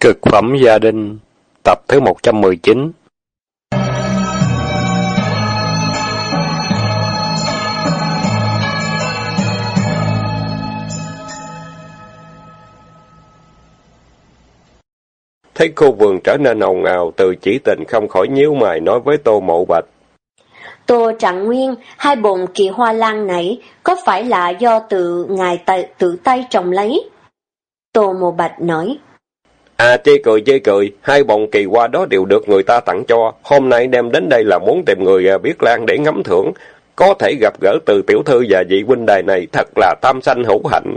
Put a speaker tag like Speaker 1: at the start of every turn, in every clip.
Speaker 1: Cực phẩm gia đình Tập thứ 119 Thấy khu vườn trở nên ồn ào, từ chỉ tình không khỏi nhíu mày nói với Tô Mộ Bạch.
Speaker 2: Tô Trạng Nguyên, hai bồn kỳ hoa lan này có phải là do tự ngài tự tay trồng lấy? Tô Mộ Bạch nói.
Speaker 1: À chê cười chê cười, hai bồng kỳ qua đó đều được người ta tặng cho. Hôm nay đem đến đây là muốn tìm người à, biết lan để ngắm thưởng. Có thể gặp gỡ từ tiểu thư và vị huynh đài này thật là tam sanh hữu hạnh.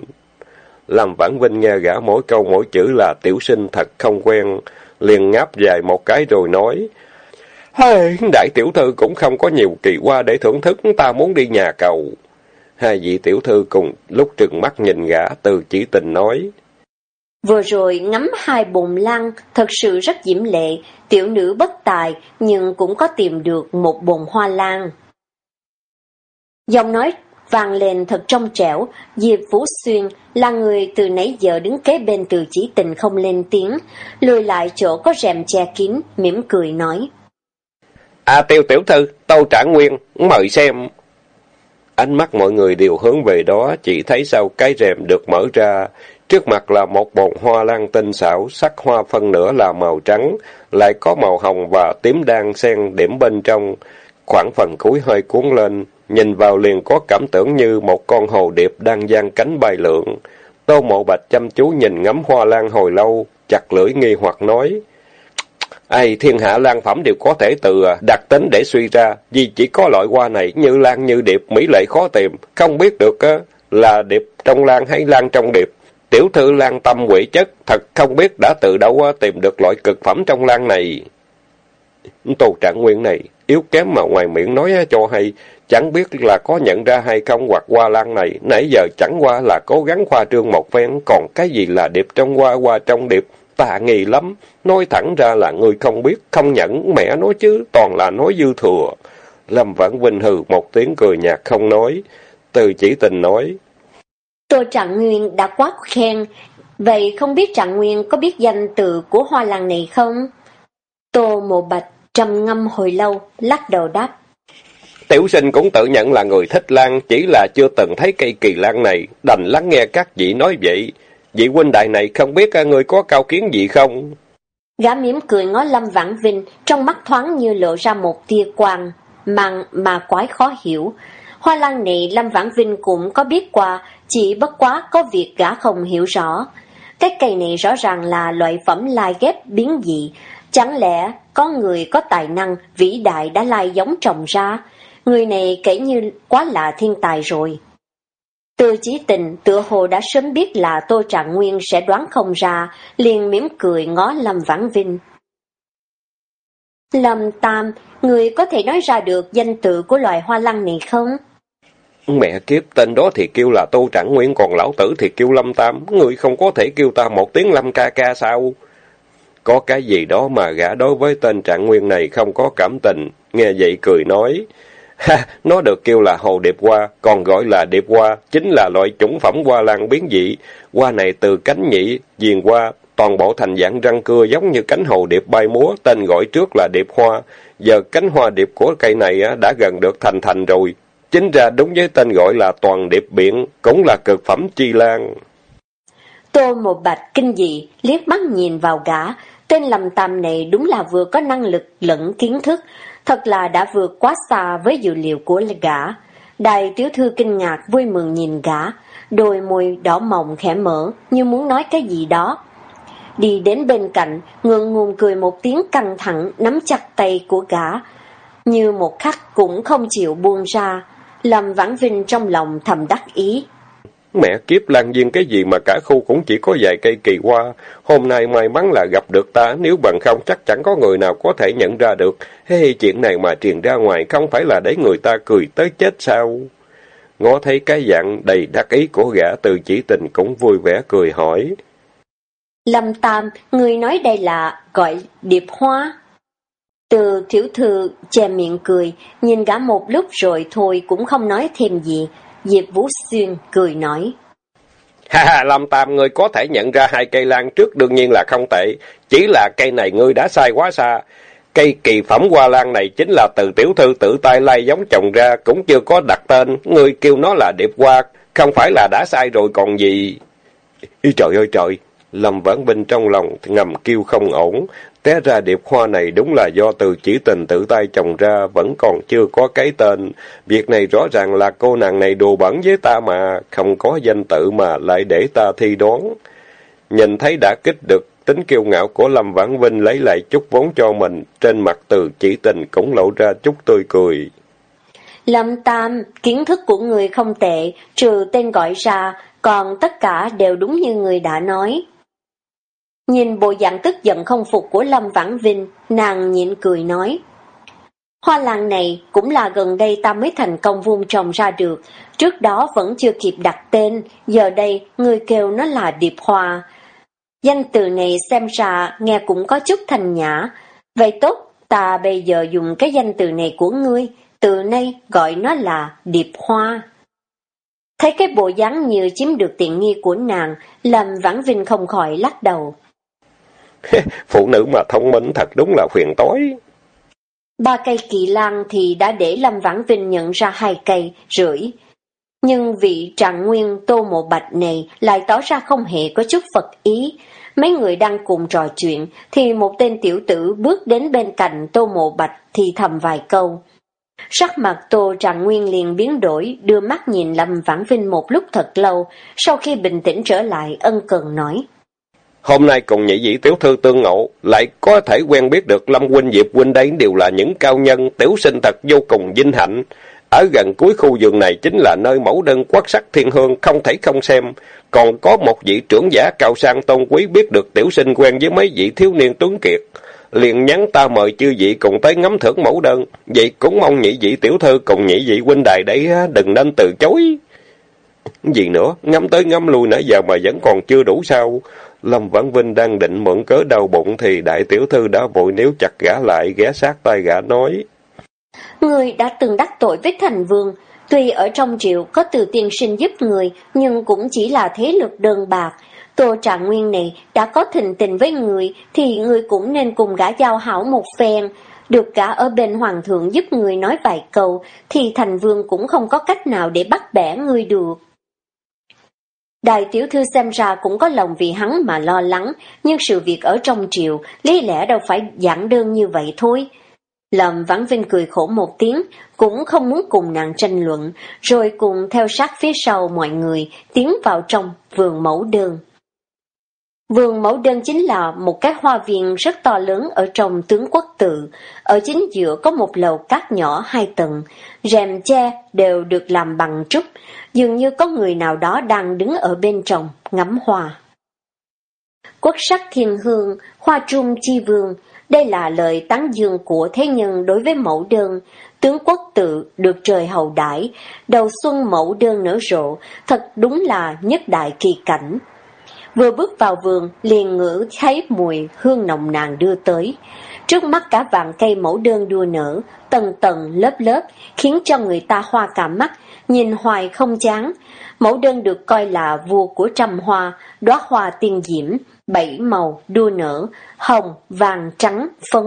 Speaker 1: làm Vãn Vinh nghe gã mỗi câu mỗi chữ là tiểu sinh thật không quen, liền ngáp dài một cái rồi nói. Hey, đại tiểu thư cũng không có nhiều kỳ qua để thưởng thức, ta muốn đi nhà cầu. Hai vị tiểu thư cùng lúc trừng mắt nhìn gã từ chỉ tình nói.
Speaker 2: Vừa rồi ngắm hai bồn lăng, thật sự rất diễm lệ, tiểu nữ bất tài, nhưng cũng có tìm được một bồn hoa lan. Giọng nói vang lên thật trong trẻo, Diệp Vũ Xuyên là người từ nãy giờ đứng kế bên từ chỉ tình không lên tiếng, lùi lại chỗ có rèm che kín, mỉm cười nói.
Speaker 1: À tiêu tiểu thư, tâu trả nguyên, mời xem. Ánh mắt mọi người đều hướng về đó, chỉ thấy sau cái rèm được mở ra, Trước mặt là một bồn hoa lan tinh xảo, sắc hoa phân nửa là màu trắng, lại có màu hồng và tím đan xen điểm bên trong. Khoảng phần cuối hơi cuốn lên, nhìn vào liền có cảm tưởng như một con hồ điệp đang giang cánh bay lượn. Tô Mộ Bạch chăm chú nhìn ngắm hoa lan hồi lâu, chặt lưỡi nghi hoặc nói. Ai, thiên hạ lan phẩm đều có thể từ à, đặc tính để suy ra, vì chỉ có loại hoa này như lan như điệp, mỹ lệ khó tìm, không biết được là điệp trong lan hay lan trong điệp. Tiểu thư lan tâm quỷ chất, thật không biết đã từ đâu ờ, tìm được loại cực phẩm trong lan này. Tô trạng nguyên này, yếu kém mà ngoài miệng nói ờ, cho hay, chẳng biết là có nhận ra hay không hoặc qua lan này, nãy giờ chẳng qua là cố gắng khoa trương một phen, còn cái gì là điệp trong qua qua trong điệp, tạ nghi lắm. Nói thẳng ra là người không biết, không nhận, mẹ nói chứ, toàn là nói dư thừa. Lâm Vãn Vinh hừ một tiếng cười nhạt không nói, từ chỉ tình nói.
Speaker 2: Tô Trạng Nguyên đã quá khen, vậy không biết Trạng Nguyên có biết danh từ của hoa lan này không? Tô Mộ Bạch trầm ngâm hồi lâu, lắc đầu đáp.
Speaker 1: Tiểu sinh cũng tự nhận là người thích lan, chỉ là chưa từng thấy cây kỳ lan này, đành lắng nghe các vị nói vậy. Vị huynh đại này không biết người có cao kiến gì không?
Speaker 2: Gã mỉm cười ngó Lâm Vãn Vinh, trong mắt thoáng như lộ ra một tia quang, mang mà quái khó hiểu. Hoa lan này Lâm Vãn Vinh cũng có biết qua, chỉ bất quá có việc gã không hiểu rõ. Cái cây này rõ ràng là loại phẩm lai ghép biến dị. Chẳng lẽ có người có tài năng vĩ đại đã lai giống trồng ra? Người này kể như quá là thiên tài rồi. Từ chí tình tựa hồ đã sớm biết là Tô Trạng Nguyên sẽ đoán không ra, liền mỉm cười ngó Lâm Vãn Vinh. Lâm Tam, người có thể nói ra được danh tự của loài hoa lăng này không?
Speaker 1: Mẹ kiếp, tên đó thì kêu là Tô Trạng Nguyên, còn lão tử thì kêu Lâm Tam. Người không có thể kêu ta một tiếng Lâm ca ca sao? Có cái gì đó mà gã đối với tên Trạng Nguyên này không có cảm tình. Nghe vậy cười nói. Ha, nó được kêu là hồ điệp hoa, còn gọi là điệp hoa, chính là loại chủng phẩm hoa lan biến dị. Hoa này từ cánh nhị, diền hoa, toàn bộ thành dạng răng cưa giống như cánh hồ điệp bay múa, tên gọi trước là điệp hoa. Giờ cánh hoa điệp của cây này đã gần được thành thành rồi, Chính ra đúng với tên gọi là toàn điệp biển, cũng là cực phẩm chi lan.
Speaker 2: Tô một bạch kinh dị, liếc mắt nhìn vào gã, tên lầm tam này đúng là vừa có năng lực lẫn kiến thức, thật là đã vượt quá xa với dự liệu của gã. Đại tiểu thư kinh ngạc vui mừng nhìn gã, đôi môi đỏ mọng khẽ mở, như muốn nói cái gì đó. Đi đến bên cạnh, ngượng ngùng cười một tiếng căng thẳng, nắm chặt tay của gã, như một khắc cũng không chịu buông ra, Lâm Vãn Vinh trong lòng thầm đắc ý.
Speaker 1: Mẹ kiếp lan viên cái gì mà cả khu cũng chỉ có vài cây kỳ hoa. Hôm nay may mắn là gặp được ta, nếu bằng không chắc chẳng có người nào có thể nhận ra được. Hey, chuyện này mà truyền ra ngoài không phải là để người ta cười tới chết sao? Ngó thấy cái dạng đầy đắc ý của gã từ chỉ tình cũng vui vẻ cười hỏi.
Speaker 2: Lâm Tam, người nói đây là gọi điệp hoa. Từ tiểu thư che miệng cười, nhìn gã một lúc rồi thôi cũng không nói thêm gì. Diệp Vũ Xuyên cười nói.
Speaker 1: Ha ha, Lâm Tam, ngươi có thể nhận ra hai cây lan trước đương nhiên là không tệ. Chỉ là cây này ngươi đã sai quá xa. Cây kỳ phẩm hoa lan này chính là từ tiểu thư tự tay lai giống trồng ra, cũng chưa có đặt tên. Ngươi kêu nó là điệp hoa, không phải là đã sai rồi còn gì. Ý trời ơi trời! Lâm Vãn Vinh trong lòng ngầm kêu không ổn. Té ra điệp hoa này đúng là do từ chỉ tình tự tay trồng ra, vẫn còn chưa có cái tên. Việc này rõ ràng là cô nàng này đồ bẩn với ta mà, không có danh tự mà lại để ta thi đoán. Nhìn thấy đã kích được tính kiêu ngạo của Lâm Vãn Vinh lấy lại chút vốn cho mình, trên mặt từ chỉ tình cũng lộ ra chút tươi cười.
Speaker 2: Lâm Tam, kiến thức của người không tệ, trừ tên gọi ra, còn tất cả đều đúng như người đã nói. Nhìn bộ dạng tức giận không phục của Lâm Vãn Vinh, nàng nhịn cười nói. Hoa lan này cũng là gần đây ta mới thành công vuông trồng ra được, trước đó vẫn chưa kịp đặt tên, giờ đây người kêu nó là điệp hoa. Danh từ này xem ra nghe cũng có chút thành nhã. Vậy tốt, ta bây giờ dùng cái danh từ này của ngươi, từ nay gọi nó là điệp hoa. Thấy cái bộ dáng như chiếm được tiện nghi của nàng, làm Vãn Vinh không khỏi lắc đầu.
Speaker 1: Phụ nữ mà thông minh thật đúng là huyền tối.
Speaker 2: Ba cây kỳ lan thì đã để Lâm Vãn Vinh nhận ra hai cây, rưỡi. Nhưng vị trạng nguyên tô mộ bạch này lại tỏ ra không hề có chút Phật ý. Mấy người đang cùng trò chuyện, thì một tên tiểu tử bước đến bên cạnh tô mộ bạch thì thầm vài câu. Sắc mặt Tô Trạng Nguyên liền biến đổi, đưa mắt nhìn Lâm Vãn Vinh một lúc thật lâu, sau khi bình tĩnh trở lại ân cần nói.
Speaker 1: Hôm nay cùng nhị dĩ tiểu thư tương ngộ, lại có thể quen biết được Lâm Huynh Diệp Huynh đấy đều là những cao nhân, tiểu sinh thật vô cùng vinh hạnh. Ở gần cuối khu vườn này chính là nơi mẫu đơn quát sắc thiên hương, không thể không xem. Còn có một vị trưởng giả cao sang tôn quý biết được tiểu sinh quen với mấy vị thiếu niên tuấn kiệt. Liền nhắn ta mời chư vị cùng tới ngắm thưởng mẫu đơn. Vậy cũng mong nhị vị tiểu thư cùng nhị vị huynh đài đấy đừng nên từ chối. Gì nữa, ngắm tới ngắm lui nãy giờ mà vẫn còn chưa đủ sao? Lâm Vãn Vinh đang định mượn cớ đau bụng thì đại tiểu thư đã vội níu chặt gã lại, ghé sát tay gã nói.
Speaker 2: Người đã từng đắc tội với thành vương, tuy ở trong triệu có từ tiên sinh giúp người, nhưng cũng chỉ là thế lực đơn bạc. Tô Trạng Nguyên này đã có thình tình với người, thì người cũng nên cùng gã giao hảo một phen. Được cả ở bên hoàng thượng giúp người nói vài câu, thì thành vương cũng không có cách nào để bắt bẻ người được. Đại tiểu thư xem ra cũng có lòng vì hắn mà lo lắng, nhưng sự việc ở trong triều, lý lẽ đâu phải giản đơn như vậy thôi. Lâm Vãn Vinh cười khổ một tiếng, cũng không muốn cùng nàng tranh luận, rồi cùng theo sát phía sau mọi người, tiến vào trong vườn mẫu đơn. Vườn mẫu đơn chính là một cái hoa viên rất to lớn ở trong tướng quốc tự. Ở chính giữa có một lầu cát nhỏ hai tầng, rèm che đều được làm bằng trúc, dường như có người nào đó đang đứng ở bên trong, ngắm hoa. Quốc sắc thiên hương, hoa trung chi vương, đây là lời tán dương của thế nhân đối với mẫu đơn. Tướng quốc tự được trời hậu đãi, đầu xuân mẫu đơn nở rộ, thật đúng là nhất đại kỳ cảnh. Vừa bước vào vườn, liền ngửi thấy mùi hương nồng nàn đưa tới. Trước mắt cả vạn cây mẫu đơn đua nở, tầng tầng lớp lớp, khiến cho người ta hoa cả mắt, nhìn hoài không chán. Mẫu đơn được coi là vua của trăm hoa, đóa hoa tiên diễm, bảy màu đua nở, hồng, vàng, trắng, phấn,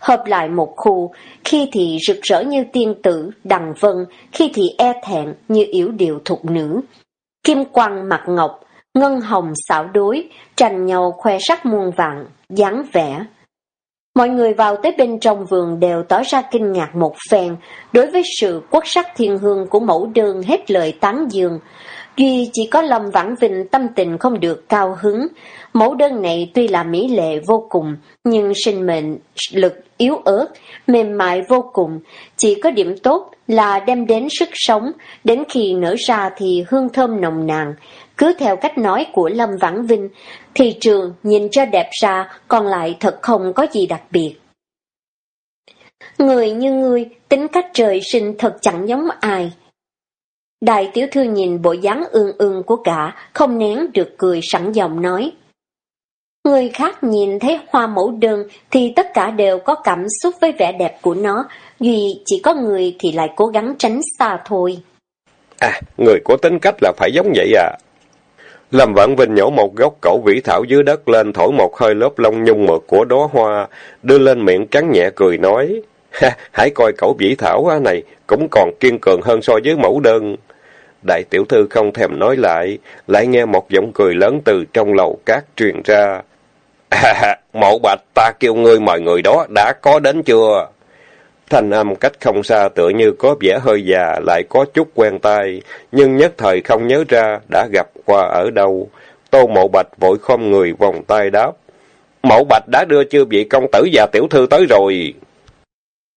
Speaker 2: hợp lại một khu, khi thì rực rỡ như tiên tử, đằng vân, khi thì e thẹn như yếu điệu thục nữ. Kim quang mặt ngọc, ngân hồng xảo đối, tranh nhau khoe sắc muôn vạn, dáng vẻ. Mọi người vào tới bên trong vườn đều tỏ ra kinh ngạc một phen, đối với sự quốc sắc thiên hương của mẫu đơn hết lời tán dương. Duy chỉ có Lâm Vãng Vinh tâm tình không được cao hứng. Mẫu đơn này tuy là mỹ lệ vô cùng, nhưng sinh mệnh lực yếu ớt, mềm mại vô cùng. Chỉ có điểm tốt là đem đến sức sống, đến khi nở ra thì hương thơm nồng nàn. Cứ theo cách nói của Lâm Vãn Vinh, thị trường nhìn cho đẹp ra, còn lại thật không có gì đặc biệt. Người như ngươi, tính cách trời sinh thật chẳng giống ai. Đại tiểu thư nhìn bộ dáng ương ương của cả, không nén được cười sẵn giọng nói. Người khác nhìn thấy hoa mẫu đơn thì tất cả đều có cảm xúc với vẻ đẹp của nó, duy chỉ có người thì lại cố gắng tránh xa thôi.
Speaker 1: À, người có tính cách là phải giống vậy à. Lâm Vãn Vinh nhổ một gốc cẩu vĩ thảo dưới đất lên thổi một hơi lớp lông nhung mượt của đóa hoa, đưa lên miệng cắn nhẹ cười nói. Hãy coi cẩu vĩ thảo này cũng còn kiên cường hơn so với mẫu đơn. Đại tiểu thư không thèm nói lại, lại nghe một giọng cười lớn từ trong lầu cát truyền ra. À, mộ bạch ta kêu ngươi mời người đó đã có đến chưa? Thanh âm cách không xa tựa như có vẻ hơi già lại có chút quen tai, nhưng nhất thời không nhớ ra đã gặp qua ở đâu. Tô mộ bạch vội khom người vòng tay đáp. Mộ bạch đã đưa chưa vị công tử và tiểu thư tới rồi.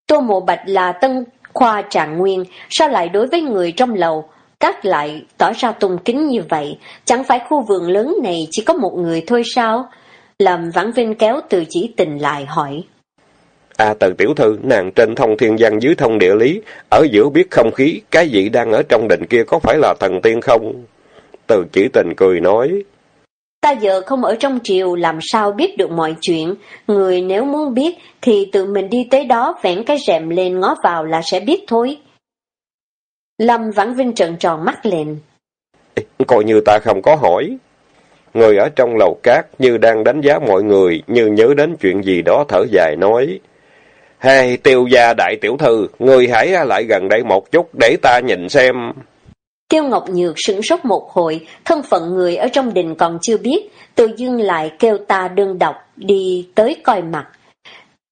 Speaker 2: Tô mộ bạch là tân khoa trạng nguyên, sao lại đối với người trong lầu, các lại tỏ ra tôn kính như vậy, chẳng phải khu vườn lớn này chỉ có một người thôi sao? Làm vãn vinh kéo từ chỉ tình lại hỏi.
Speaker 1: À từ tiểu thư, nàng trên thông thiên văn dưới thông địa lý, ở giữa biết không khí, cái gì đang ở trong đình kia có phải là thần tiên không? Từ chỉ tình cười nói.
Speaker 2: Ta giờ không ở trong triều làm sao biết được mọi chuyện, người nếu muốn biết thì tự mình đi tới đó vẽn cái rèm lên ngó vào là sẽ biết thôi. Lâm Vãn Vinh trợn tròn mắt lên.
Speaker 1: Coi như ta không có hỏi. Người ở trong lầu cát như đang đánh giá mọi người, như nhớ đến chuyện gì đó thở dài nói. Hey, tiêu gia đại tiểu thư, người hãy lại gần đây một chút để ta nhìn xem.
Speaker 2: Tiêu Ngọc Nhược sửng sốt một hồi, thân phận người ở trong đình còn chưa biết, tự dưng lại kêu ta đơn độc đi tới coi mặt.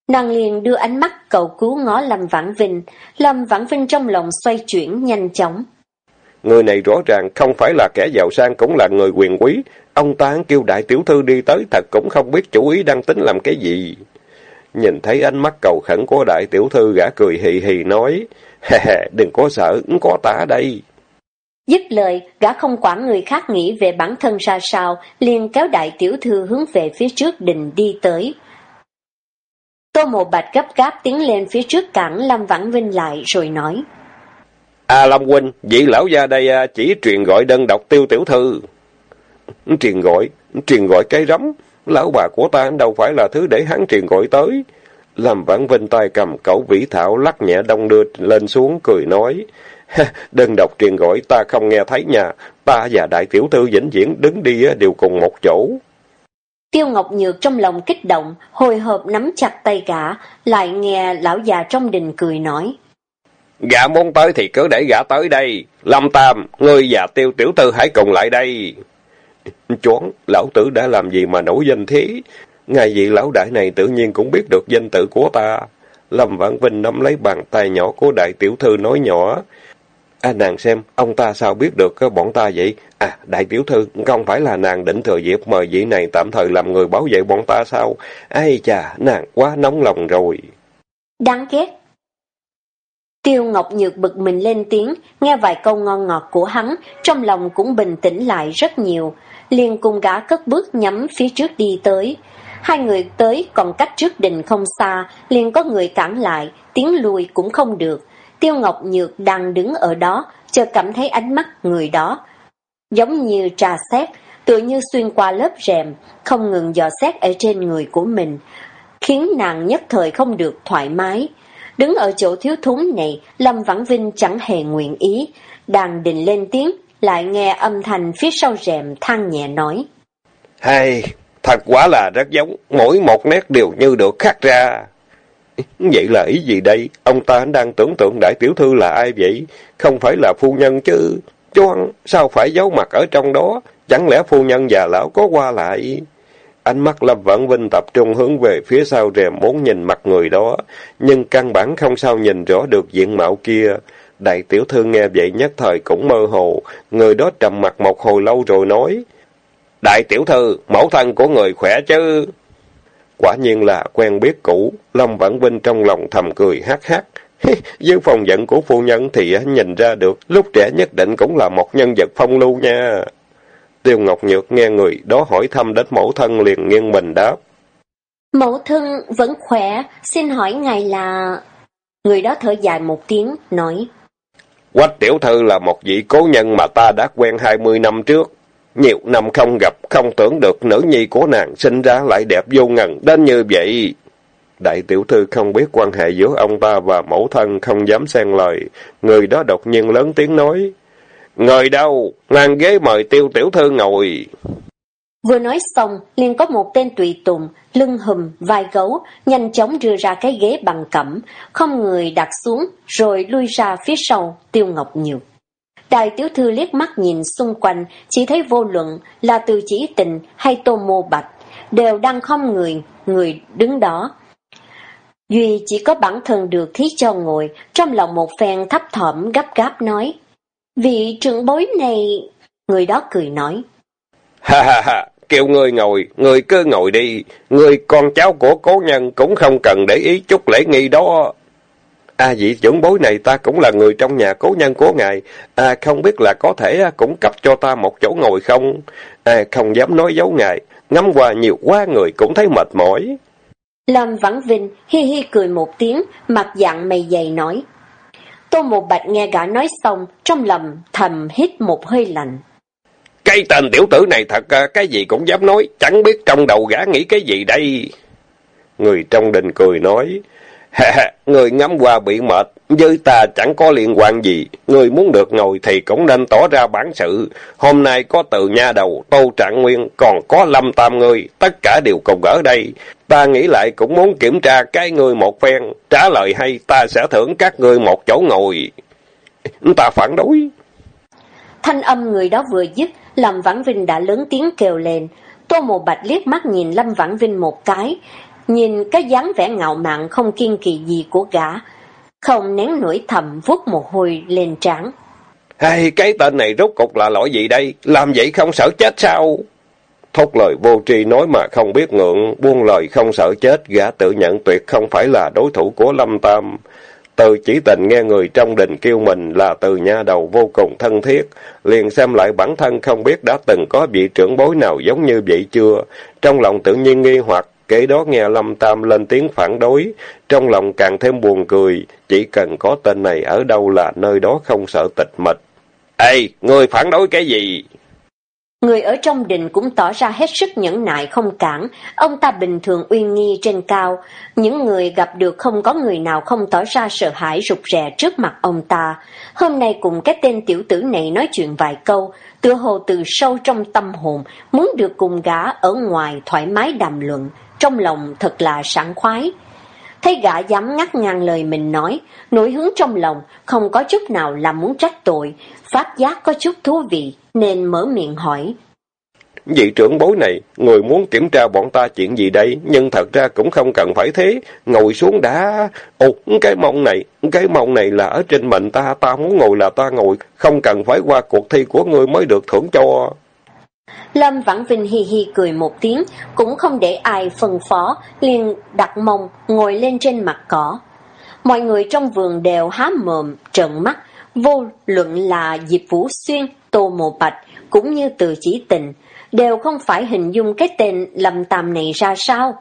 Speaker 2: Nàng liền đưa ánh mắt cầu cứu ngó Lâm Vãn Vinh, Lâm Vãn Vinh trong lòng xoay chuyển nhanh chóng.
Speaker 1: Người này rõ ràng không phải là kẻ giàu sang cũng là người quyền quý, ông ta kêu đại tiểu thư đi tới thật cũng không biết chủ ý đang tính làm cái gì. Nhìn thấy ánh mắt cầu khẩn của đại tiểu thư gã cười hì hì nói, hè hè, đừng có sợ, có ta đây.
Speaker 2: Dứt lời, gã không quản người khác nghĩ về bản thân ra sao, liền kéo đại tiểu thư hướng về phía trước đình đi tới. Tô Mộ Bạch gấp gáp tiến lên phía trước cản Lâm Vãn Vinh lại rồi nói.
Speaker 1: À Lâm Huynh, vị lão gia đây à, chỉ truyền gọi đơn độc tiêu tiểu thư. Truyền gọi, truyền gọi cái rắm, lão bà của ta đâu phải là thứ để hắn truyền gọi tới. Lâm Vãn Vinh tay cầm cẩu vĩ thảo lắc nhẹ đông đưa lên xuống cười nói. Đơn độc truyền gọi ta không nghe thấy nha, ta và đại tiểu thư vĩnh viễn đứng đi đều cùng một chỗ.
Speaker 2: Tiêu Ngọc Nhược trong lòng kích động, hồi hộp nắm chặt tay gã, lại nghe lão già trong đình cười nói.
Speaker 1: Gã muốn tới thì cứ để gã tới đây. Lâm Tam, ngươi và Tiêu Tiểu Tư hãy cùng lại đây. Choáng, lão tử đã làm gì mà nổi danh thế? Ngài vị lão đại này tự nhiên cũng biết được danh tự của ta. Lâm Vãn Vinh nắm lấy bàn tay nhỏ của đại tiểu thư nói nhỏ. À nàng xem, ông ta sao biết được bọn ta vậy? À, đại tiểu thư, không phải là nàng định thừa dịp mời vị này tạm thời làm người bảo vệ bọn ta sao? Ai chà, nàng quá nóng lòng rồi.
Speaker 2: Đáng ghét. Tiêu Ngọc Nhược bực mình lên tiếng, nghe vài câu ngon ngọt của hắn, trong lòng cũng bình tĩnh lại rất nhiều. liền cùng gã cất bước nhắm phía trước đi tới. Hai người tới còn cách trước đình không xa, liền có người cản lại, tiếng lùi cũng không được. Tiêu Ngọc Nhược đang đứng ở đó, chợt cảm thấy ánh mắt người đó. Giống như trà xét, tựa như xuyên qua lớp rèm, không ngừng dò xét ở trên người của mình, khiến nàng nhất thời không được thoải mái. Đứng ở chỗ thiếu thốn này, Lâm Vãn Vinh chẳng hề nguyện ý, đang định lên tiếng, lại nghe âm thanh phía sau rèm than nhẹ nói.
Speaker 1: Hay, thật quá là rất giống, mỗi một nét đều như được khắc ra. Vậy là ý gì đây? Ông ta đang tưởng tượng đại tiểu thư là ai vậy? Không phải là phu nhân chứ? Choan, sao phải giấu mặt ở trong đó? Chẳng lẽ phu nhân già lão có qua lại? Ánh mắt Lâm Vãn Vinh tập trung hướng về phía sau rèm muốn nhìn mặt người đó, nhưng căn bản không sao nhìn rõ được diện mạo kia. Đại tiểu thư nghe vậy nhất thời cũng mơ hồ, người đó trầm mặt một hồi lâu rồi nói. Đại tiểu thư, mẫu thân của người khỏe chứ? Quả nhiên là quen biết cũ, Lâm Vãn Vinh trong lòng thầm cười hát hát. Với phòng giận của phu nhân thì nhìn ra được, lúc trẻ nhất định cũng là một nhân vật phong lưu nha. Tiêu Ngọc Nhược nghe người đó hỏi thăm đến mẫu thân liền nghiêng mình đáp.
Speaker 2: Mẫu thân vẫn khỏe, xin hỏi ngài là... Người đó thở dài một tiếng, nói.
Speaker 1: Quách tiểu thư là một vị cố nhân mà ta đã quen hai mươi năm trước. Nhiều năm không gặp, không tưởng được nữ nhi của nàng sinh ra lại đẹp vô ngần đến như vậy. Đại tiểu thư không biết quan hệ giữa ông ta và mẫu thân không dám xen lời. Người đó đột nhiên lớn tiếng nói. Ngồi đâu? Ngang ghế mời tiêu tiểu thư ngồi.
Speaker 2: Vừa nói xong, liền có một tên tùy tùng, lưng hùm, vai gấu, nhanh chóng đưa ra cái ghế bằng cẩm, không người đặt xuống, rồi lui ra phía sau, tiêu ngọc nhiều. Đại tiểu thư liếc mắt nhìn xung quanh, chỉ thấy vô luận là từ chỉ tình hay tô mô bạch, đều đang không người, người đứng đó. Duy chỉ có bản thân được thí cho ngồi, trong lòng một phen thấp thỏm gấp gáp nói. Vị trưởng bối này... Người đó cười nói.
Speaker 1: Ha ha ha, kêu người ngồi, người cứ ngồi đi. Người con cháu của cố nhân cũng không cần để ý chút lễ nghi đó. À vị trưởng bối này ta cũng là người trong nhà cố nhân của ngài. À không biết là có thể cũng cấp cho ta một chỗ ngồi không? À không dám nói dấu ngài. Ngắm qua nhiều quá người cũng thấy mệt mỏi.
Speaker 2: Lâm Vãn Vinh hi hi cười một tiếng, mặt dạng mày dày nói. Tô Một Bạch nghe gã nói xong, trong lòng thầm hít một hơi lạnh.
Speaker 1: Cái tên tiểu tử này thật à, cái gì cũng dám nói, chẳng biết trong đầu gã nghĩ cái gì đây. Người trong đình cười nói, người ngắm qua bị mệt, với ta chẳng có liên quan gì. Người muốn được ngồi thì cũng nên tỏ ra bản sự. Hôm nay có từ nha đầu, tô trạng nguyên, còn có lâm tam người, tất cả đều cùng ở đây. Ta nghĩ lại cũng muốn kiểm tra cái người một phen. Trả lời hay, ta sẽ thưởng các người một chỗ ngồi. Ta phản đối.
Speaker 2: Thanh âm người đó vừa dứt, Lâm Vãn Vinh đã lớn tiếng kêu lên. Tô Mộ Bạch liếc mắt nhìn Lâm Vãn Vinh một cái, nhìn cái dáng vẻ ngạo mạn không kiên kỳ gì của gã, không nén nổi thầm vuốt một hồi lên trán.
Speaker 1: Hay cái tên này rốt cục là lỗi gì đây? Làm vậy không sợ chết sao? Thốt lời vô tri nói mà không biết ngượng, buông lời không sợ chết, gã tự nhận tuyệt không phải là đối thủ của Lâm Tam. Từ chỉ tình nghe người trong đình kêu mình là từ nha đầu vô cùng thân thiết, liền xem lại bản thân không biết đã từng có vị trưởng bối nào giống như vậy chưa. Trong lòng tự nhiên nghi hoặc, Kế đó nghe Lâm Tam lên tiếng phản đối, trong lòng càng thêm buồn cười, chỉ cần có tên này ở đâu là nơi đó không sợ tịch mịch. Ê, người phản đối cái gì?
Speaker 2: Người ở trong đình cũng tỏ ra hết sức nhẫn nại không cản, ông ta bình thường uy nghi trên cao, những người gặp được không có người nào không tỏ ra sợ hãi rụt rè trước mặt ông ta. Hôm nay cùng cái tên tiểu tử này nói chuyện vài câu, tựa hồ từ sâu trong tâm hồn, muốn được cùng gã ở ngoài thoải mái đàm luận, trong lòng thật là sảng khoái. Thấy gã dám ngắt ngang lời mình nói, nỗi hướng trong lòng không có chút nào là muốn trách tội, phát giác có chút thú vị nên mở miệng hỏi.
Speaker 1: Vị trưởng bối này, người muốn kiểm tra bọn ta chuyện gì đây, nhưng thật ra cũng không cần phải thế, ngồi xuống đã. Ồ, cái mông này, cái mông này là ở trên mệnh ta, ta muốn ngồi là ta ngồi, không cần phải qua cuộc thi của người mới được thưởng cho.
Speaker 2: Lâm Vãn Vinh hi hi cười một tiếng, cũng không để ai phân phó, liền đặt mông, ngồi lên trên mặt cỏ. Mọi người trong vườn đều há mồm, trợn mắt, vô luận là Diệp Vũ Xuyên, Tô Mộ Bạch, cũng như từ chỉ tình, đều không phải hình dung cái tên Lâm Tam này ra sao.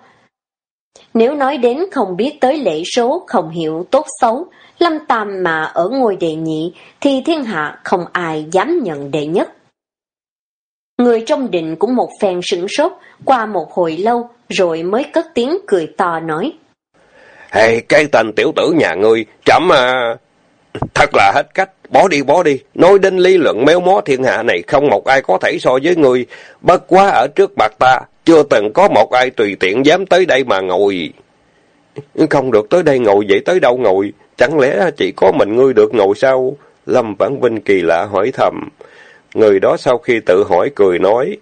Speaker 2: Nếu nói đến không biết tới lễ số, không hiểu tốt xấu, Lâm Tam mà ở ngôi đệ nhị, thì thiên hạ không ai dám nhận đệ nhất. Người trong định cũng một phen sửng sốt, qua một hồi lâu, rồi mới cất tiếng cười to nói.
Speaker 1: Hey, cái tên tiểu tử nhà ngươi, chấm à... Thật là hết cách, bỏ đi bỏ đi, nói đến lý luận méo mó thiên hạ này không một ai có thể so với ngươi, bất quá ở trước mặt ta, chưa từng có một ai tùy tiện dám tới đây mà ngồi. Không được tới đây ngồi vậy tới đâu ngồi, chẳng lẽ chỉ có mình ngươi được ngồi sao? Lâm Vãn Vinh kỳ lạ hỏi thầm. Người đó sau khi tự hỏi cười nói,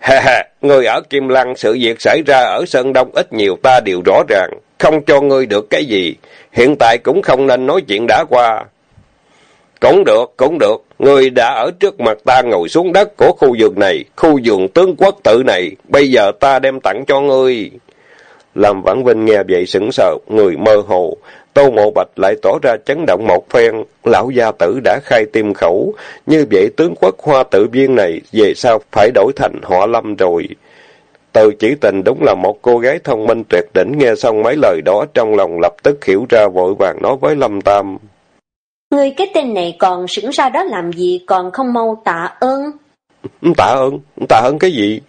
Speaker 1: Ha ha, người ở Kim Lăng sự việc xảy ra ở Sơn Đông ít nhiều ta đều rõ ràng, không cho ngươi được cái gì, hiện tại cũng không nên nói chuyện đã qua. Cũng được, cũng được, ngươi đã ở trước mặt ta ngồi xuống đất của khu vườn này, khu vườn tướng quốc tự này, bây giờ ta đem tặng cho ngươi. Làm Vãn Vinh nghe vậy sững sờ, người mơ hồ, Tô Mộ Bạch lại tỏ ra chấn động một phen, lão gia tử đã khai tim khẩu, như vậy tướng quốc hoa tự viên này về sau phải đổi thành họ lâm rồi. Từ chỉ tình đúng là một cô gái thông minh tuyệt đỉnh nghe xong mấy lời đó trong lòng lập tức hiểu ra vội vàng nói với Lâm Tam.
Speaker 2: Người cái tên này còn sững ra đó làm gì còn không mau tạ ơn?
Speaker 1: Tạ ơn? Tạ ơn cái gì?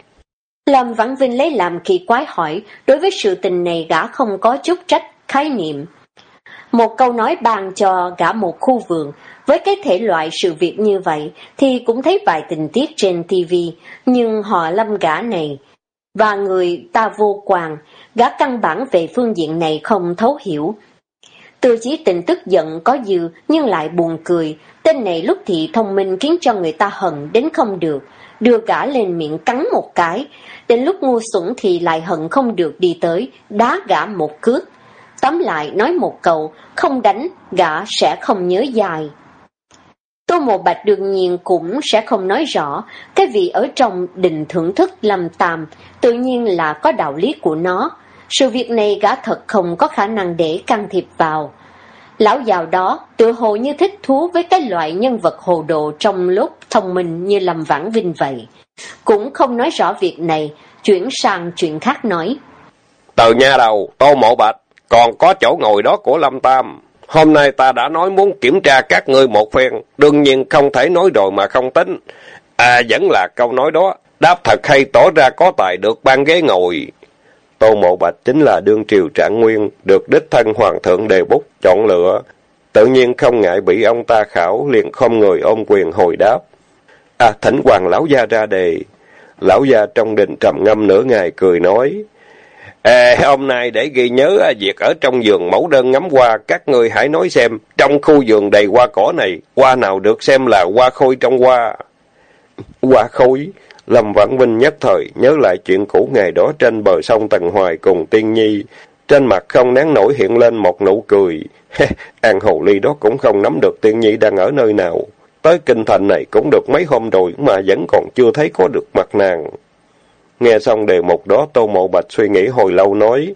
Speaker 2: Lâm Vãn Vinh lấy làm kỳ quái hỏi, đối với sự tình này gã không có chút trách khái niệm. Một câu nói bàn cho cả một khu vườn, với cái thể loại sự việc như vậy thì cũng thấy vài tình tiết trên TV, nhưng họ lâm gã này và người ta vô quan, gã căn bản về phương diện này không thấu hiểu. Từ chí tình tức giận có dư nhưng lại buồn cười, tên này lúc thì thông minh khiến cho người ta hận đến không được, đưa gã lên miệng cắn một cái, đến lúc ngu xuẩn thì lại hận không được đi tới, đá gã một cước. Tóm lại nói một câu, không đánh, gã sẽ không nhớ dài. Tô Mộ Bạch đương nhiên cũng sẽ không nói rõ, cái vị ở trong đình thưởng thức lầm tàm, tự nhiên là có đạo lý của nó. Sự việc này gã thật không có khả năng để can thiệp vào. Lão giàu đó tự hồ như thích thú với cái loại nhân vật hồ đồ trong lúc thông minh như Lâm Vãn Vinh vậy. Cũng không nói rõ việc này, chuyển sang chuyện khác nói.
Speaker 1: Từ nhà đầu, Tô Mộ Bạch, còn có chỗ ngồi đó của Lâm Tam. Hôm nay ta đã nói muốn kiểm tra các ngươi một phen, đương nhiên không thể nói rồi mà không tính. À, vẫn là câu nói đó, đáp thật hay tỏ ra có tài được ban ghế ngồi. Tô Mộ Bạch chính là đương triều trạng nguyên, được đích thân hoàng thượng đề bút, chọn lựa. Tự nhiên không ngại bị ông ta khảo, liền không người ôm quyền hồi đáp. À, thỉnh hoàng lão gia ra đề. Lão gia trong đình trầm ngâm nửa ngày cười nói. À, hôm nay để ghi nhớ à, việc ở trong giường mẫu đơn ngắm hoa, các người hãy nói xem, trong khu vườn đầy hoa cỏ này, hoa nào được xem là hoa khôi trong hoa? Hoa khôi? Lâm Vãn Vinh nhất thời nhớ lại chuyện cũ ngày đó trên bờ sông Tần Hoài cùng Tiên Nhi. Trên mặt không nén nổi hiện lên một nụ cười. An Hồ Ly đó cũng không nắm được Tiên Nhi đang ở nơi nào. Tới kinh thành này cũng được mấy hôm rồi mà vẫn còn chưa thấy có được mặt nàng. Nghe xong đề mục đó Tô Mộ Bạch suy nghĩ hồi lâu nói.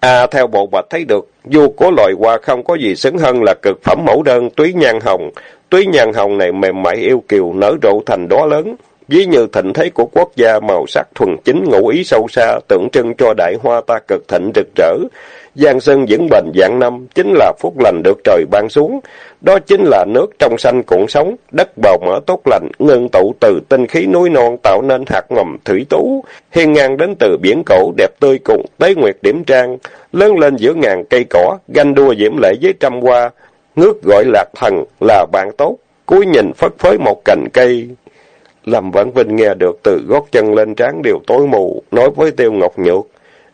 Speaker 1: À theo bộ bạch thấy được, dù có loại hoa không có gì xứng hơn là cực phẩm mẫu đơn túy nhan hồng. Túy nhan hồng này mềm mại yêu kiều nở rộ thành đó lớn, ví như thịnh thế của quốc gia màu sắc thuần chính ngụ ý sâu xa, tượng trưng cho đại hoa ta cực thịnh rực rỡ. Giang sơn vững bền dạng năm, chính là phúc lành được trời ban xuống. Đó chính là nước trong xanh cuộn sống, đất bào mỡ tốt lành, ngưng tụ từ tinh khí núi non tạo nên hạt ngầm thủy tú. Hiên ngang đến từ biển cổ, đẹp tươi cùng, tế nguyệt điểm trang, lớn lên giữa ngàn cây cỏ, ganh đua diễm lệ với trăm hoa. Ngước gọi lạc thần là bạn tốt, cúi nhìn phất phới một cành cây. Lâm Vãn Vinh nghe được từ gót chân lên trán đều tối mù, nói với Tiêu Ngọc Nhược.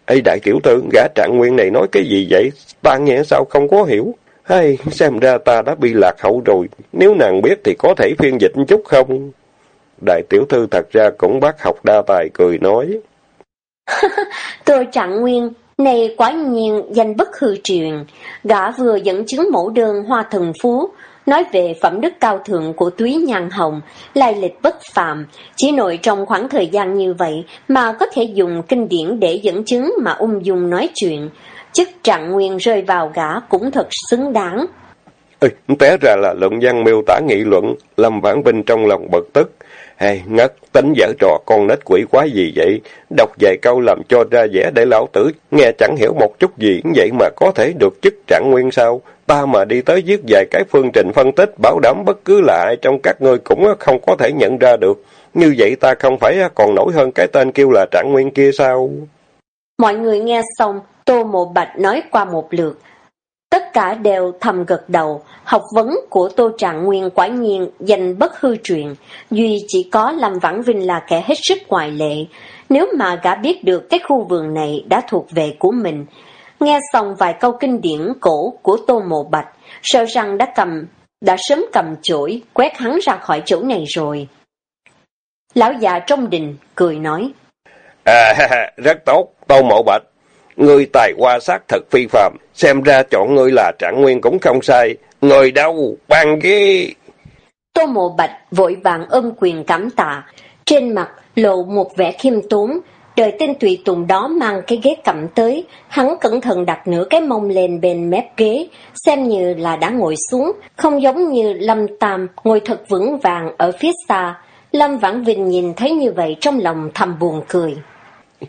Speaker 1: Ê đại tiểu thư, gã trạng nguyên này nói cái gì vậy? Ta nghe sao không có hiểu? Hay, xem ra ta đã bị lạc hậu rồi. Nếu nàng biết thì có thể phiên dịch chút không? Đại tiểu thư thật ra cũng bắt học đa tài cười nói.
Speaker 2: Tôi trạng nguyên, này quả nhiên danh bất hư truyền. Gã vừa dẫn chứng mẫu đơn hoa thần phú, nói về phẩm đức cao thượng của túy nhan hồng, lai lịch bất phàm, chỉ nội trong khoảng thời gian như vậy mà có thể dùng kinh điển để dẫn chứng mà ung dung nói chuyện. Chức trạng nguyên rơi vào gã cũng thật xứng đáng.
Speaker 1: Ê, té ra là luận văn miêu tả nghị luận, Lâm Vãn Vinh trong lòng bật tức. Hay, ngất, tính dở trò con nết quỷ quá gì vậy? Đọc vài câu làm cho ra vẻ để lão tử, nghe chẳng hiểu một chút gì, vậy mà có thể được chức trạng nguyên sao? Ta mà đi tới viết vài cái phương trình phân tích, bảo đảm bất cứ là ai trong các ngươi cũng không có thể nhận ra được. Như vậy ta không phải còn nổi hơn cái tên kêu là trạng nguyên kia sao?
Speaker 2: Mọi người nghe xong, Tô Mộ Bạch nói qua một lượt, Tất cả đều thầm gật đầu, học vấn của Tô Trạng Nguyên quả nhiên danh bất hư truyền, duy chỉ có Lâm Vãn Vinh là kẻ hết sức ngoại lệ. Nếu mà gã biết được cái khu vườn này đã thuộc về của mình, nghe xong vài câu kinh điển cổ của Tô Mộ Bạch, sợ rằng đã cầm, đã sớm cầm chổi, quét hắn ra khỏi chỗ này rồi. Lão già trong đình, cười nói.
Speaker 1: À, rất tốt, Tô Mộ Bạch, Ngươi tài qua sát thật phi phạm, xem ra chọn ngươi là trạng nguyên cũng không sai. Người đâu, ban ghế.
Speaker 2: Tô Mộ Bạch vội vàng ôm quyền cảm tạ, trên mặt lộ một vẻ khiêm tốn, đợi tên tùy tùng đó mang cái ghế cầm tới, hắn cẩn thận đặt nửa cái mông lên bên mép ghế, xem như là đã ngồi xuống, không giống như Lâm Tam ngồi thật vững vàng ở phía xa. Lâm Vãn Vinh nhìn thấy như vậy trong lòng thầm buồn cười.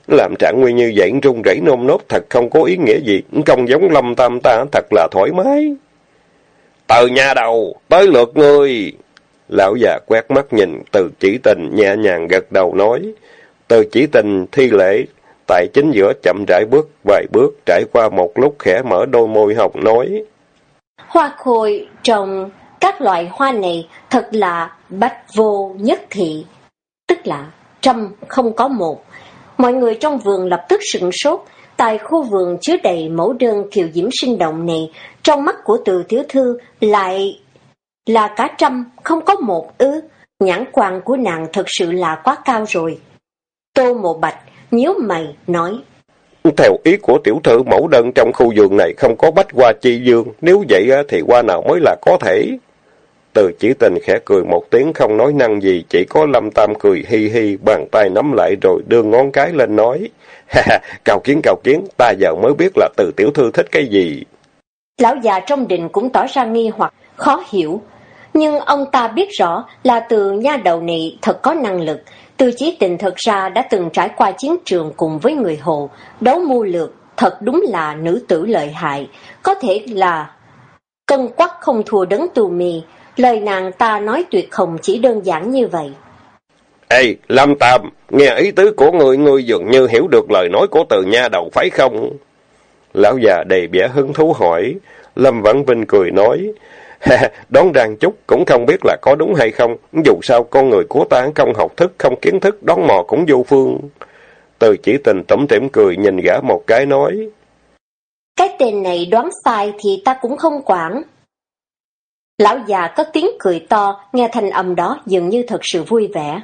Speaker 1: Làm trạng nguyên như vậy run rẩy nôm nốt thật không có ý nghĩa gì, không giống lâm tam ta thật là thoải mái. Từ nhà đầu, tới lượt ngươi. Lão già quét mắt nhìn, từ chỉ tình nhẹ nhàng gật đầu nói. Từ chỉ tình thi lễ, tại chính giữa chậm rãi bước vài bước, trải qua một lúc khẽ mở đôi môi hồng nói.
Speaker 2: Hoa khôi trồng các loại hoa này thật là bách vô nhất thị, tức là trăm không có một. Mọi người trong vườn lập tức sửng sốt, tại khu vườn chứa đầy mẫu đơn kiều diễm sinh động này, trong mắt của từ tiểu thư lại là cả trăm, không có một ư. Nhãn quan của nàng thật sự là quá cao rồi. Tô Mộ Bạch nhíu mày nói.
Speaker 1: Theo ý của tiểu thư mẫu đơn trong khu vườn này không có bách hoa chi dương, nếu vậy thì hoa nào mới là có thể. Từ chỉ tình khẽ cười một tiếng không nói năng gì, chỉ có Lâm Tam cười hi hi, bàn tay nắm lại rồi đưa ngón cái lên nói. Ha ha, cào kiến cào kiến, ta giờ mới biết là từ tiểu thư thích cái gì.
Speaker 2: Lão già trong đình cũng tỏ ra nghi hoặc, khó hiểu. Nhưng ông ta biết rõ là từ nha đầu này thật có năng lực, từ chỉ tình thật ra đã từng trải qua chiến trường cùng với người Hồ, đấu mưu lược, thật đúng là nữ tử lợi hại, có thể là cân quắc không thua đấng tù mì, lời nàng ta nói tuyệt không chỉ đơn giản như vậy.
Speaker 1: Ê, Lâm Tam, nghe ý tứ của người, ngươi dường như hiểu được lời nói của từ nha đầu phải không? Lão già đầy vẻ hứng thú hỏi, Lâm Vãn Vinh cười nói, Đón ràng chút cũng không biết là có đúng hay không, dù sao con người của ta không học thức, không kiến thức, đón mò cũng vô phương. Từ chỉ tình tẩm tỉm cười nhìn gã một cái nói.
Speaker 2: Cái tên này đoán sai thì ta cũng không quản. Lão già có tiếng cười to, nghe thanh âm đó dường như thật sự vui vẻ.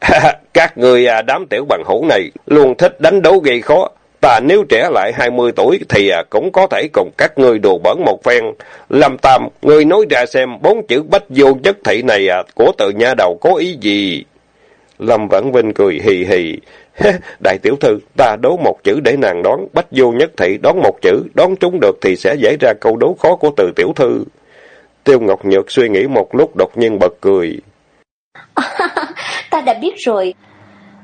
Speaker 1: Các người à, đám tiểu bằng hữu này luôn thích đánh đấu gây khó, Ta nếu trẻ lại 20 tuổi thì à, cũng có thể cùng các ngươi đùa bẩn một phen. Lâm Tam, người nói ra xem bốn chữ bách vô nhất thị này à, của tự nha đầu có ý gì? Lâm Vãn Vinh cười hì hì. Đại tiểu thư, ta đố một chữ để nàng đoán, bách vô nhất thị đoán một chữ, đoán trúng được thì sẽ giải ra câu đố khó của từ tiểu thư. Tiêu Ngọc Nhược suy nghĩ một lúc đột nhiên bật cười.
Speaker 2: ta đã biết rồi.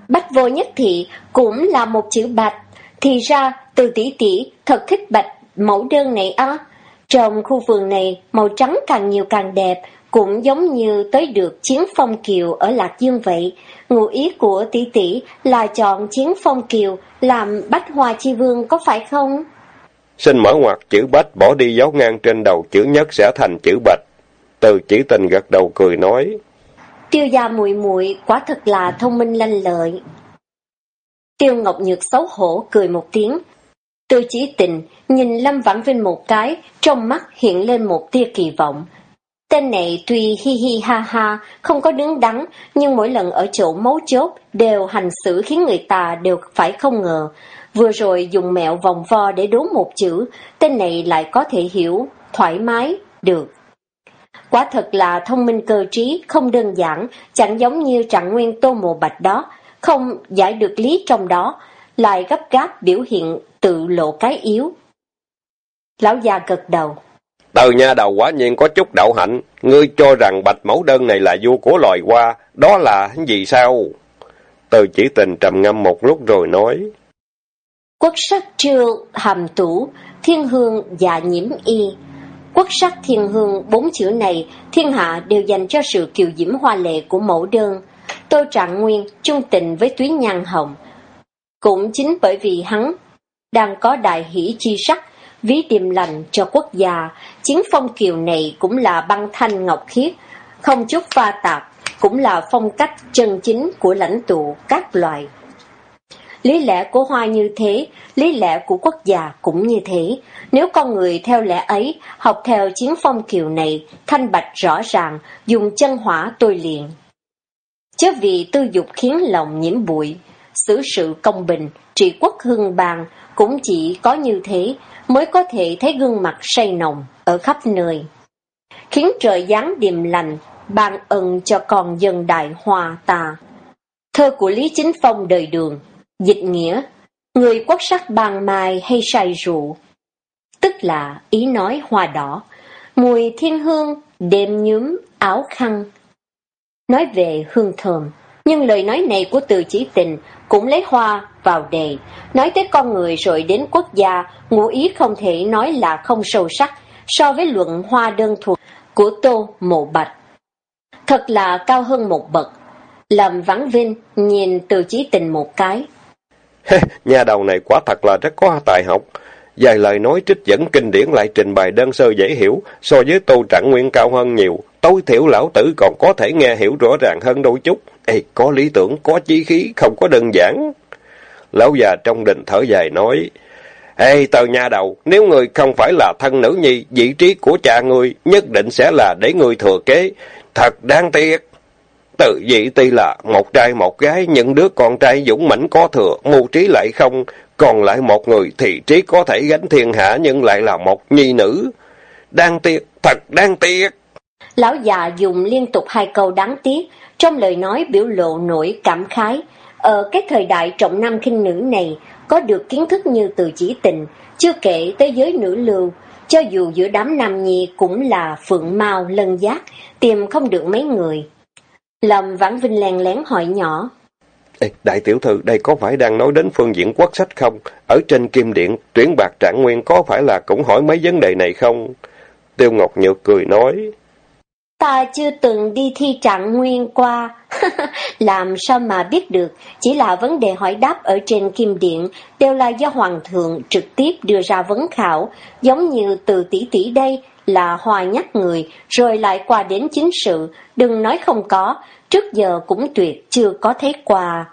Speaker 2: Bách vô nhất thị cũng là một chữ bạch. Thì ra, từ tỷ tỷ thật thích bạch mẫu đơn này á. Trong khu vườn này, màu trắng càng nhiều càng đẹp, cũng giống như tới được chiến phong kiều ở Lạc Dương vậy. Ngụ ý của tỷ tỷ là chọn chiến phong kiều làm bách hoa chi vương có phải không?
Speaker 1: Xin mở ngoặt chữ bách bỏ đi dấu ngang trên đầu chữ nhất sẽ thành chữ bạch. Từ chỉ tình gật đầu cười nói.
Speaker 2: Tiêu gia muội muội quả thật là thông minh lanh lợi. Tiêu Ngọc Nhược xấu hổ cười một tiếng. từ chỉ tình nhìn Lâm Vãn Vinh một cái, trong mắt hiện lên một tia kỳ vọng. Tên này tuy hi hi ha ha, không có đứng đắn, nhưng mỗi lần ở chỗ mấu chốt đều hành xử khiến người ta đều phải không ngờ. Vừa rồi dùng mẹo vòng vo để đố một chữ, tên này lại có thể hiểu, thoải mái, được. Quả thật là thông minh cơ trí, không đơn giản, chẳng giống như trạng nguyên tô mộ bạch đó, không giải được lý trong đó, lại gấp gáp biểu hiện tự lộ cái yếu. Lão già gật đầu.
Speaker 1: Từ nha đầu quả nhiên có chút đạo hạnh, ngươi cho rằng bạch mẫu đơn này là vua của loài hoa, đó là gì sao? Từ chỉ tình trầm ngâm một lúc rồi nói.
Speaker 2: Quốc sắc triều hàm tủ, thiên hương và nhiễm y. Quốc sắc thiên hương bốn chữ này, thiên hạ đều dành cho sự kiều diễm hoa lệ của mẫu đơn. Tô Trạng Nguyên chung tình với Túy Nhan Hồng. Cũng chính bởi vì hắn đang có đại hỷ chi sắc, ví điềm lành cho quốc gia, chiến phong kiều này cũng là băng thanh ngọc khiết, không chút pha tạp, cũng là phong cách chân chính của lãnh tụ các loại. Lý lẽ của hoa như thế, lý lẽ của quốc gia cũng như thế. Nếu con người theo lẽ ấy, học theo chiến phong kiều này, thanh bạch rõ ràng, dùng chân hỏa tôi liền, Chớ vì tư dục khiến lòng nhiễm bụi, xử sự công bình, trị quốc hưng bàn, cũng chỉ có như thế mới có thể thấy gương mặt say nồng ở khắp nơi. Khiến trời giáng điềm lành, ban ân cho con dân đại hòa ta. Thơ của Lý Chính Phong đời đường, dịch nghĩa, người quốc sắc bàn mài hay say rượu. Tức là ý nói hoa đỏ, mùi thiên hương, đêm nhúm, áo khăn, nói về hương thơm. Nhưng lời nói này của từ chỉ tình cũng lấy hoa vào đề, nói tới con người rồi đến quốc gia, ngụ ý không thể nói là không sâu sắc so với luận hoa đơn thuộc của Tô Mộ Bạch. Thật là cao hơn một bậc. Lầm vắng Vinh nhìn từ chỉ tình một cái.
Speaker 1: Nhà đầu này quả thật là rất có tài học. Vài lời nói trích dẫn kinh điển lại trình bày đơn sơ dễ hiểu, so với Tô Trạng Nguyên cao hơn nhiều. Tối thiểu lão tử còn có thể nghe hiểu rõ ràng hơn đôi chút. Ê, có lý tưởng, có chí khí, không có đơn giản. Lão già trong đình thở dài nói, Ê, tờ nhà đầu, nếu người không phải là thân nữ nhi, vị trí của cha người nhất định sẽ là để người thừa kế. Thật đáng tiếc. Tự vị tuy là một trai một gái, những đứa con trai dũng mãnh có thừa, mưu trí lại không, còn lại một người thì trí có thể gánh thiên hạ nhưng lại là một nhi nữ. đang tiếc, thật đang tiếc.
Speaker 2: Lão già dùng liên tục hai câu đáng tiếc, trong lời nói biểu lộ nỗi cảm khái. Ở cái thời đại trọng nam khinh nữ này, có được kiến thức như từ chỉ tình, chưa kể tới giới nữ lưu, cho dù giữa đám nam nhi cũng là phượng mau lân giác, tìm không được mấy người. Lâm Vãn Vinh lèn lén hỏi nhỏ.
Speaker 1: Ê, đại tiểu thư, đây có phải đang nói đến phương diện quốc sách không? Ở trên kim điện, tuyển bạc trạng nguyên có phải là cũng hỏi mấy vấn đề này không? Tiêu Ngọc Nhược cười nói.
Speaker 2: Ta chưa từng đi thi trạng nguyên qua, làm sao mà biết được, chỉ là vấn đề hỏi đáp ở trên kim điện đều là do Hoàng thượng trực tiếp đưa ra vấn khảo, giống như từ tỷ tỷ đây là hoa nhắc người, rồi lại qua đến chính sự, đừng nói không có, trước giờ cũng tuyệt chưa có thấy qua.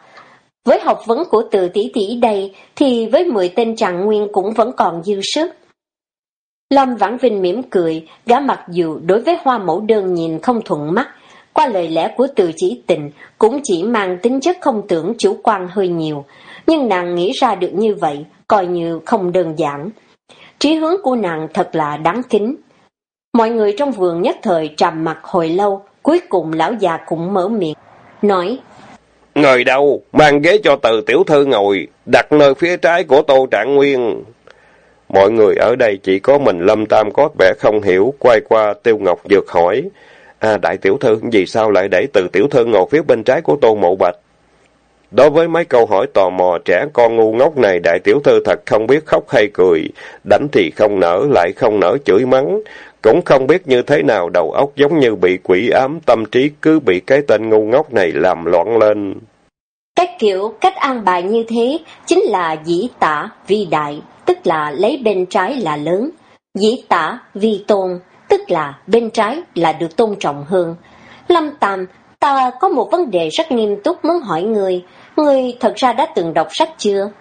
Speaker 2: Với học vấn của từ tỷ tỷ đây, thì với mười tên trạng nguyên cũng vẫn còn dư sức. Lâm Vãn Vinh mỉm cười, gã mặc dù đối với hoa mẫu đơn nhìn không thuận mắt, qua lời lẽ của từ chỉ tình cũng chỉ mang tính chất không tưởng chủ quan hơi nhiều, nhưng nàng nghĩ ra được như vậy, coi như không đơn giản. Trí hướng của nàng thật là đáng kính. Mọi người trong vườn nhất thời trầm mặt hồi lâu, cuối cùng lão già cũng mở miệng, nói
Speaker 1: Ngồi đâu, mang ghế cho từ tiểu thư ngồi, đặt nơi phía trái của Tô Trạng Nguyên. Mọi người ở đây chỉ có mình Lâm Tam có vẻ không hiểu, quay qua Tiêu Ngọc Dược hỏi, À đại tiểu thư, vì sao lại để từ tiểu thư ngồi phía bên trái của Tô Mộ Bạch? Đối với mấy câu hỏi tò mò trẻ con ngu ngốc này, đại tiểu thư thật không biết khóc hay cười, đánh thì không nở, lại không nở chửi mắng, cũng không biết như thế nào đầu óc giống như bị quỷ ám, tâm trí cứ bị cái tên ngu ngốc này làm loạn lên.
Speaker 2: Cách kiểu, cách an bài như thế, chính là dĩ tả vi đại, tức là lấy bên trái là lớn, dĩ tả vi tôn, tức là bên trái là được tôn trọng hơn. Lâm Tam, ta có một vấn đề rất nghiêm túc muốn hỏi người, người thật ra đã từng đọc sách chưa?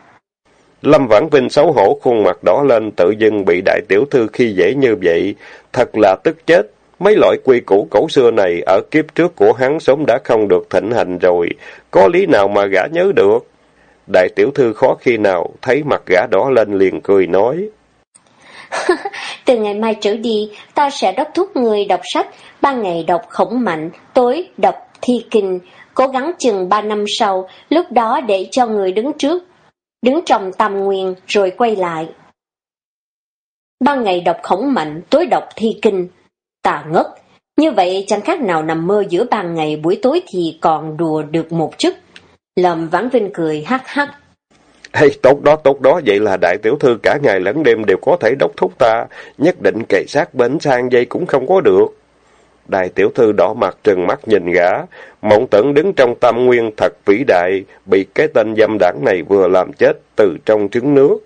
Speaker 1: Lâm Vãn Vinh xấu hổ khuôn mặt đỏ lên tự dưng bị đại tiểu thư khi dễ như vậy, thật là tức chết. Mấy loại quy củ cổ xưa này ở kiếp trước của hắn sớm đã không được thịnh hành rồi, có lý nào mà gã nhớ được? Đại tiểu thư khó khi nào thấy mặt gã đỏ lên liền cười nói.
Speaker 2: Từ ngày mai trở đi, ta sẽ đốc thúc người đọc sách, ban ngày đọc khổng mạnh, tối đọc thi kinh, cố gắng chừng ba năm sau, lúc đó để cho người đứng trước, đứng trong tam nguyên rồi quay lại. Ban ngày đọc khổng mạnh, tối đọc thi kinh, tà ngất. Như vậy chẳng khác nào nằm mơ giữa ban ngày buổi tối thì còn đùa được một chút. Lâm Vãn Vinh cười hắc hắc.
Speaker 1: Hey, tốt đó, tốt đó, vậy là đại tiểu thư cả ngày lẫn đêm đều có thể đốc thúc ta, nhất định kề sát bến sang dây cũng không có được. Đại tiểu thư đỏ mặt trừng mắt nhìn gã, mộng tưởng đứng trong tâm nguyên thật vĩ đại, bị cái tên dâm đảng này vừa làm chết từ trong trứng nước.